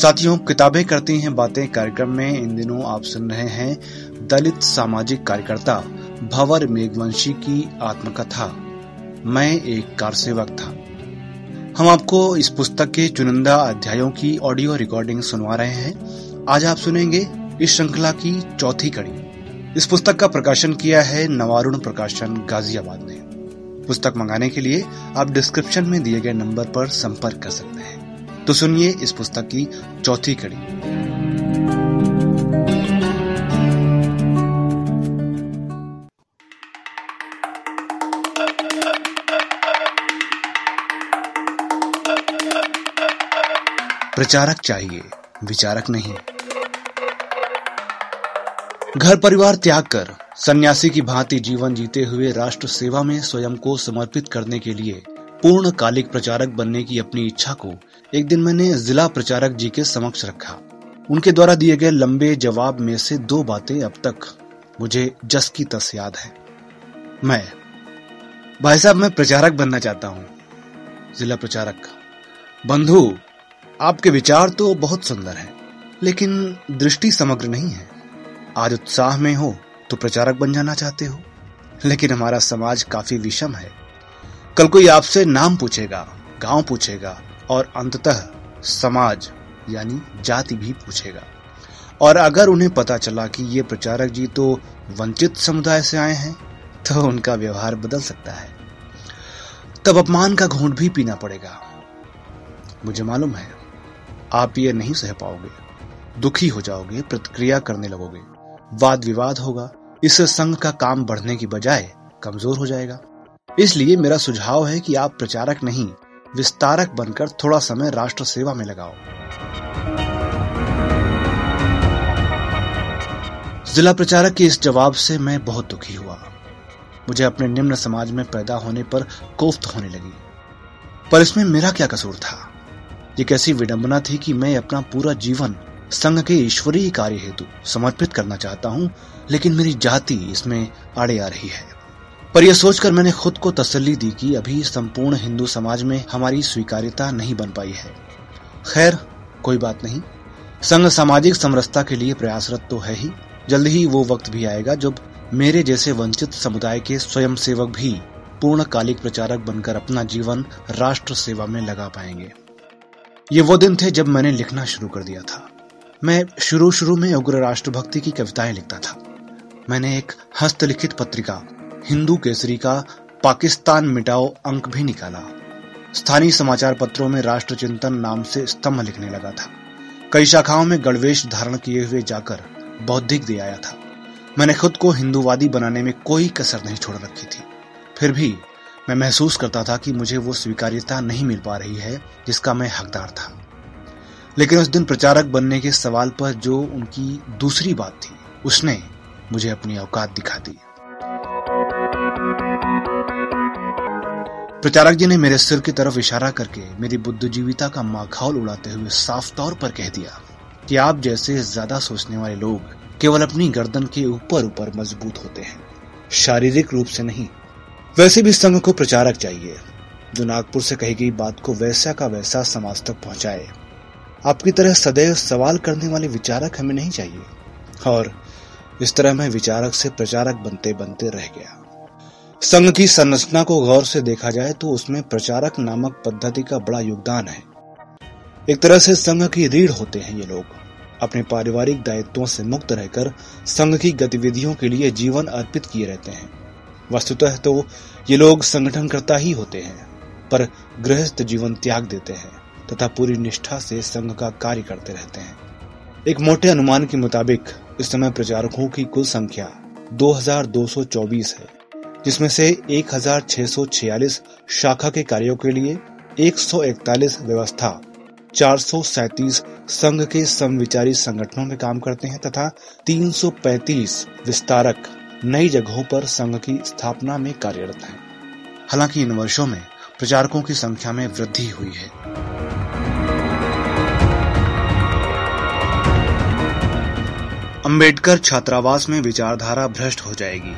साथियों, किताबें करती हैं, बातें कार्यक्रम में इन दिनों आप सुन रहे हैं दलित सामाजिक कार्यकर्ता भवर मेघवंशी की आत्मकथा। मैं एक कार सेवक था। हम आपको इस पुस्तक के चुनिंदा अध्यायों की ऑडियो रिकॉर्डिंग सुनवा रहे हैं। आज आप सुनेंगे इस श्रृंखला की चौथी कड़ी। इस पुस्तक का प्रकाशन किया है नवारुण प्रकाशन गाजियाबाद ने। पुस्तक मंगाने के लिए आप डिस्क्रिप्शन में दिए गए नंबर पर संपर्क कर सकते हैं। तो सुनिए इस पुस्तक की चौथी कड़ी। प्रचारक चाहिए, विचारक नहीं। घर परिवार त्याग कर, सन्यासी की भांति जीवन जीते हुए राष्ट्र सेवा में स्वयं को समर्पित करने के लिए पूर्ण कालिक प्रचारक बनने की अपनी इच्छा को एक दिन मैंने जिला प्रचारक जी के समक्ष रखा। उनके द्वारा दिए गए लंबे जवाब में से दो बातें अब तक मुझे जस की तस याद है। मैं भाई साहब मैं प्रचारक बनना चाहता हूँ जिला प्रचारक। बंधु आपके विचार तो बहुत सुंदर हैं, लेकिन दृष्टि समग्र नहीं है। आज उत्साह में हो तो प्रचारक बन जाना चाहते हो लेकिन हमारा समाज काफ़ी विषम है। कल कोई आपसे नाम पूछेगा, गाँव पूछेगा, और अंततः समाज, यानी जाति भी पूछेगा। और अगर उन्हें पता चला कि ये प्रचारक जी तो वंचित समुदाय से आए हैं तो उनका व्यवहार बदल सकता है। तब अपमान का घूंट भी पीना पड़ेगा। मुझे मालूम है, आप ये नहीं सह पाओगे। दुखी हो जाओगे, प्रतिक्रिया करने लगोगे। वाद विवाद होगा। इस संघ का काम बढ़ने की बजाय कमज़ोर हो जाएगा। इसलिए मेरा सुझाव है कि आप प्रचारक नहीं, विस्तारक बनकर थोड़ा समय राष्ट्र सेवा में लगाओ। जिला प्रचारक के इस जवाब से मैं बहुत दुखी हुआ। मुझे अपने निम्न समाज में पैदा होने पर कोफ्त होने लगी। पर इसमें मेरा क्या कसूर था? ये कैसी विडंबना थी कि मैं अपना पूरा जीवन संघ के ईश्वरीय कार्य हेतु समर्पित करना चाहता हूँ, लेकिन मेरी जाति इसमें आड़े आ रही है। पर यह सोचकर मैंने खुद को तसल्ली दी कि अभी संपूर्ण हिंदू समाज में हमारी स्वीकार्यता नहीं बन पाई है। खैर, कोई बात नहीं। संघ सामाजिक समरसता के लिए प्रयासरत तो है ही। जल्द ही वो वक्त भी आएगा जब मेरे जैसे वंचित समुदाय के स्वयं सेवक भी पूर्णकालिक प्रचारक बनकर अपना जीवन राष्ट्र सेवा में लगा पाएँगे। ये वो दिन थे जब मैंने लिखना शुरू कर दिया था। मैं शुरू शुरू में उग्र राष्ट्रभक्ति की कविताएँ लिखता था। मैंने एक हस्तलिखित पत्रिका हिंदू केसरी का पाकिस्तान मिटाओ अंक भी निकाला। स्थानीय समाचार पत्रों में राष्ट्र चिंतन नाम से स्तंभ लिखने लगा था। कई शाखाओं में गणवेश धारण किए हुए जाकर बौद्धिक दे आया था। मैंने खुद को हिंदूवादी बनाने में कोई कसर नहीं छोड़ रखी थी। फिर भी मैं महसूस करता था कि मुझे वो स्वीकार्यता नहीं मिल पा रही है, जिसका मैं हकदार था। लेकिन उस दिन प्रचारक बनने के सवाल पर जो उनकी दूसरी बात थी, उसने मुझे अपनी औकात दिखा दी। प्रचारक जी ने मेरे सिर की तरफ़ इशारा करके मेरी बुद्धिजीविता का माखौल उड़ाते हुए साफ़ तौर पर कह दिया कि आप जैसे ज़्यादा सोचने वाले लोग केवल अपनी गर्दन के ऊपर ऊपर मज़बूत होते हैं। शारीरिक रूप से नहीं, वैसे भी संघ को प्रचारक चाहिए। जो नागपुर से कही गई बात को वैसा का वैसा समाज तक पहुँचाए। आपकी तरह सदैव सवाल करने वाले विचारक हमें नहीं चाहिए। और इस तरह मैं विचारक से प्रचारक बनते बनते रह गया। संघ की संरचना को गौर से देखा जाए तो उसमें प्रचारक नामक पद्धति का बड़ा योगदान है। एक तरह से संघ की रीढ़ होते हैं ये लोग। अपने पारिवारिक दायित्वों से मुक्त रहकर संघ की गतिविधियों के लिए जीवन अर्पित किए रहते हैं। वस्तुतः तो ये लोग संगठनकर्ता ही होते हैं, पर गृहस्थ जीवन त्याग देते हैं तथा पूरी निष्ठा से संघ का कार्य करते रहते हैं। एक मोटे अनुमान के मुताबिक इस समय प्रचारकों की कुल संख्या 2224 है। जिसमें से 1646 शाखा के कार्यों के लिए 141 व्यवस्था, चार संघ के समविचारी संगठनों में काम करते हैं तथा 335 विस्तारक नई जगहों पर संघ की स्थापना में कार्यरत हैं। हालाँकि इन वर्षों में प्रचारकों की संख्या में वृद्धि हुई है। अंबेडकर छात्रावास में विचारधारा भ्रष्ट हो जाएगी।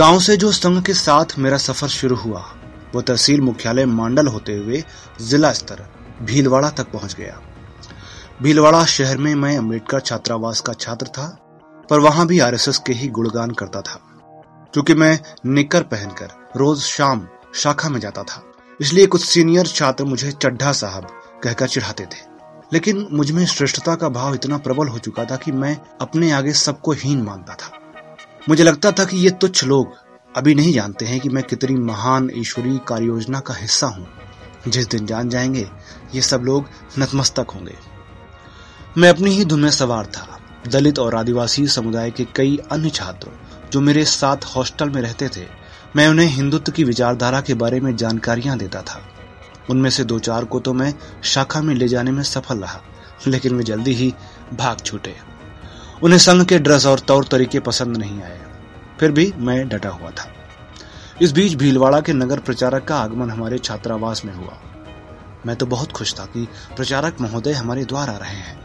गाँव से जो संघ के साथ मेरा सफ़र शुरू हुआ, वो तहसील मुख्यालय मांडल होते हुए जिला स्तर भीलवाड़ा तक पहुँच गया। भीलवाड़ा शहर में मैं अंबेडकर छात्रावास का छात्र था, पर वहाँ भी आरएसएस के ही गुणगान करता था, क्योंकि मैं निकर पहनकर रोज शाम शाखा में जाता था। इसलिए कुछ सीनियर छात्र मुझे चड्ढा साहब कहकर चिढ़ाते थे। लेकिन मुझमें श्रेष्ठता का भाव इतना प्रबल हो चुका था कि मैं अपने आगे सबको हीन मानता था। मुझे लगता था कि ये तुच्छ लोग अभी नहीं जानते हैं कि मैं कितनी महान ईश्वरीय कार्य योजना का हिस्सा हूँ। जिस दिन जान जाएँगे, ये सब लोग नतमस्तक होंगे। मैं अपनी ही धुन में सवार था। दलित और आदिवासी समुदाय के कई अन्य छात्र जो मेरे साथ हॉस्टल में रहते थे, मैं उन्हें हिंदुत्व की विचारधारा के बारे में जानकारियाँ देता था। उनमें से दो चार को तो मैं शाखा में ले जाने में सफल रहा, लेकिन वे जल्दी ही भाग छूटे। उन्हें संघ के ड्रेस और तौर तरीके पसंद नहीं आए। फिर भी मैं डटा हुआ था। इस बीच भीलवाड़ा के नगर प्रचारक का आगमन हमारे छात्रावास में हुआ। मैं तो बहुत खुश था कि प्रचारक महोदय हमारे द्वार आ रहे हैं।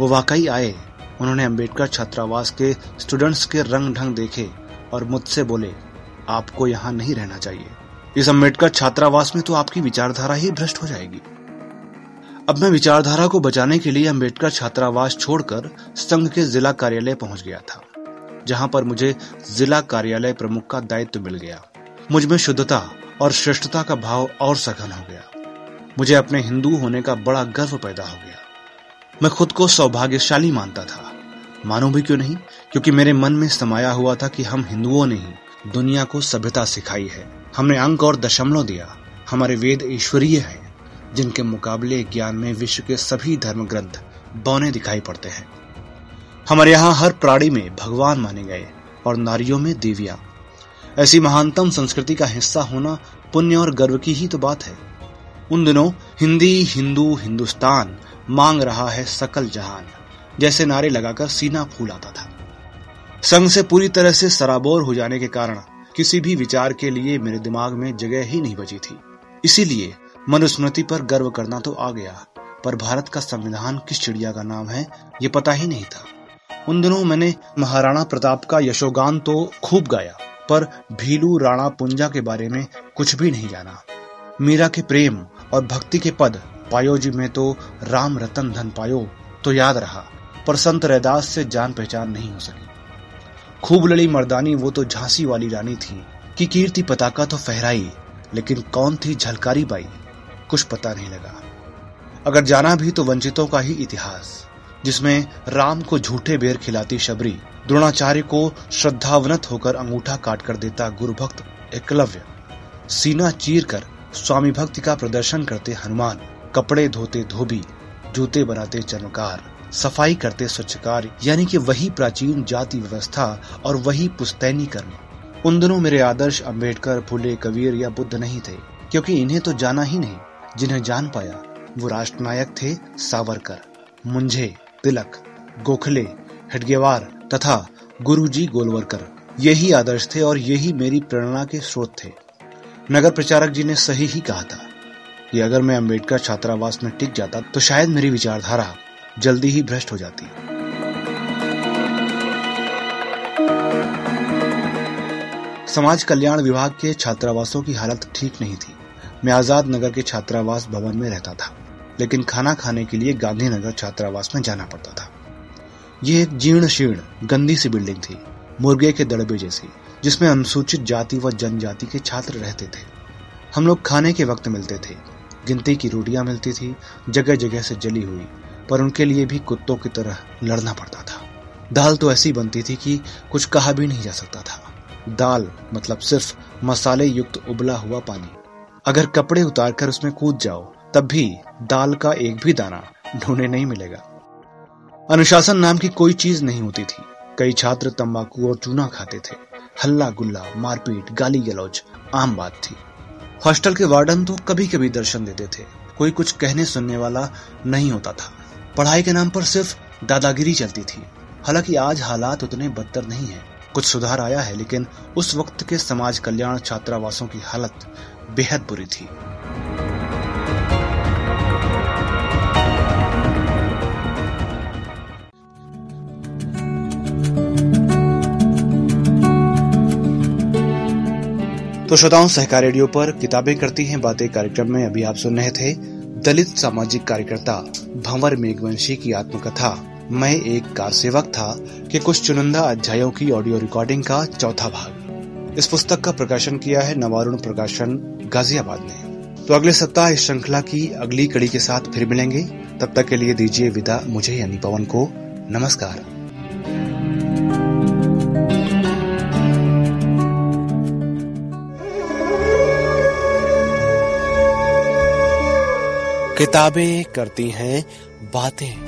वो वाकई आए। उन्होंने अंबेडकर छात्रावास के स्टूडेंट्स के रंग ढंग देखे और मुझसे बोले, आपको यहाँ नहीं रहना चाहिए। इस अंबेडकर छात्रावास में तो आपकी विचारधारा ही भ्रष्ट हो जाएगी। अब मैं विचारधारा को बचाने के लिए अंबेडकर छात्रावास छोड़कर संघ के जिला कार्यालय पहुँच गया था, जहाँ पर मुझे जिला कार्यालय प्रमुख का दायित्व मिल गया। मुझमें शुद्धता और श्रेष्ठता का भाव और सघन हो गया। मुझे अपने हिंदू होने का बड़ा गर्व पैदा हो गया। मैं खुद को सौभाग्यशाली मानता था। मानो भी क्यों नहीं? क्योंकि मेरे मन में समाया हुआ था कि हम हिंदुओं ने ही दुनिया को सभ्यता सिखाई है। हमने अंक और दशमलव दिया। हमारे वेद ईश्वरीय हैं। जिनके मुकाबले ज्ञान में विश्व के सभी धर्म ग्रंथ बौने दिखाई पड़ते हैं। हमारे यहाँ हर प्राणी में भगवान माने गए और नारियों में देविया। ऐसी महानतम संस्कृति का हिस्सा होना पुण्य और गर्व की ही तो बात है। उन दिनों हिंदी, हिंदू, हिंदुस्तान मांग रहा है सकल जहान, जैसे नारे लगाकर सीना फूल आता था। संघ से पूरी तरह से सराबोर हो जाने के कारण किसी भी विचार के लिए मेरे दिमाग में जगह ही नहीं बची थी। इसीलिए मनुस्मृति पर गर्व करना तो आ गया, पर भारत का संविधान किस चिड़िया का नाम है, ये पता ही नहीं था। उन दिनों मैंने महाराणा प्रताप का यशोगान तो खूब गाया, पर भीलू राणा पुंजा के बारे में कुछ भी नहीं जाना। मीरा के प्रेम और भक्ति के पद पायो जी में तो राम रतन धन पायो तो याद रहा, पर संत रैदास से जान पहचान नहीं हो सकी। खूब लड़ी मर्दानी, वो तो झांसी वाली रानी थी, कि कीर्ति पताका तो फहराई, लेकिन कौन थी झलकारी बाई? कुछ पता नहीं लगा। अगर जाना भी तो वंचितों का ही इतिहास, जिसमें राम को झूठे बेर खिलाती शबरी, द्रोणाचार्य को श्रद्धावनत होकर अंगूठा काट कर देता गुरु भक्त एकलव्य। सीना चीर कर स्वामी भक्ति का प्रदर्शन करते हनुमान, कपड़े धोते धोबी, जूते बनाते चमकार, सफ़ाई करते स्वच्छकार, यानी कि वही प्राचीन जाति व्यवस्था और वही पुस्तैनी कर्म उन दिनों मेरे आदर्श अंबेडकर, फुले, कबीर या बुद्ध नहीं थे, क्योंकि इन्हें तो जाना ही नहीं। जिन्हें जान पाया, वो राष्ट्रनायक थे सावरकर, मुंझे, तिलक, गोखले, हेडगेवार तथा गुरुजी गोलवरकर। यही आदर्श थे और यही मेरी प्रेरणा के स्रोत थे। नगर प्रचारक जी ने सही ही कहा था कि अगर मैं अंबेडकर छात्रावास में टिक जाता तो शायद मेरी विचारधारा जल्दी ही भ्रष्ट हो जाती। समाज कल्याण विभाग के छात्रावासों की हालत ठीक नहीं थी। मैं आज़ाद नगर के छात्रावास भवन में रहता था, लेकिन खाना खाने के लिए गांधीनगर छात्रावास में जाना पड़ता था। यह एक जीर्ण शीर्ण, गंदी सी बिल्डिंग थी, मुर्गे के दड़बे जैसी, जिसमें अनुसूचित जाति व जनजाति के छात्र रहते थे। हम लोग खाने के वक्त मिलते थे, गिनती की रोटियाँ मिलती थी जगह जगह से जली हुई, पर उनके लिए भी कुत्तों की तरह लड़ना पड़ता था। दाल तो ऐसी बनती थी कि कुछ कहा भी नहीं जा सकता था। दाल मतलब सिर्फ़ मसाले युक्त उबला हुआ पानी। अगर कपड़े उतारकर उसमें कूद जाओ, तब भी दाल का एक भी दाना ढूँढने नहीं मिलेगा। अनुशासन नाम की कोई चीज़ नहीं होती थी। कई छात्र तंबाकू और चूना खाते थे। हल्ला गुल्ला मारपीट गाली गलौज आम बात थी। हॉस्टल के वार्डन तो कभी कभी दर्शन देते थे। कोई कुछ कहने सुनने वाला नहीं होता था। पढ़ाई के नाम पर सिर्फ़ दादागिरी चलती थी। हालाँकि आज हालात उतने बदतर नहीं है। कुछ सुधार आया है, लेकिन उस वक्त के समाज कल्याण छात्रावासों की हालत बेहद बुरी थी। तो श्रोताओं, सहकार रेडियो पर किताबें करती हैं, बातें कार्यक्रम में अभी आप सुन रहे थे दलित सामाजिक कार्यकर्ता भंवर मेघवंशी की आत्मकथा। मैं एक कार सेवक था कि कुछ चुनिंदा अध्यायों की ऑडियो रिकॉर्डिंग का चौथा भाग। इस पुस्तक का प्रकाशन किया है नवारुण प्रकाशन गाजियाबाद ने। तो अगले सप्ताह इस श्रृंखला की अगली कड़ी के साथ फिर मिलेंगे। तब तक के लिए दीजिए विदा। मुझे यानी पवन को नमस्कार। किताबें करती हैं, बातें।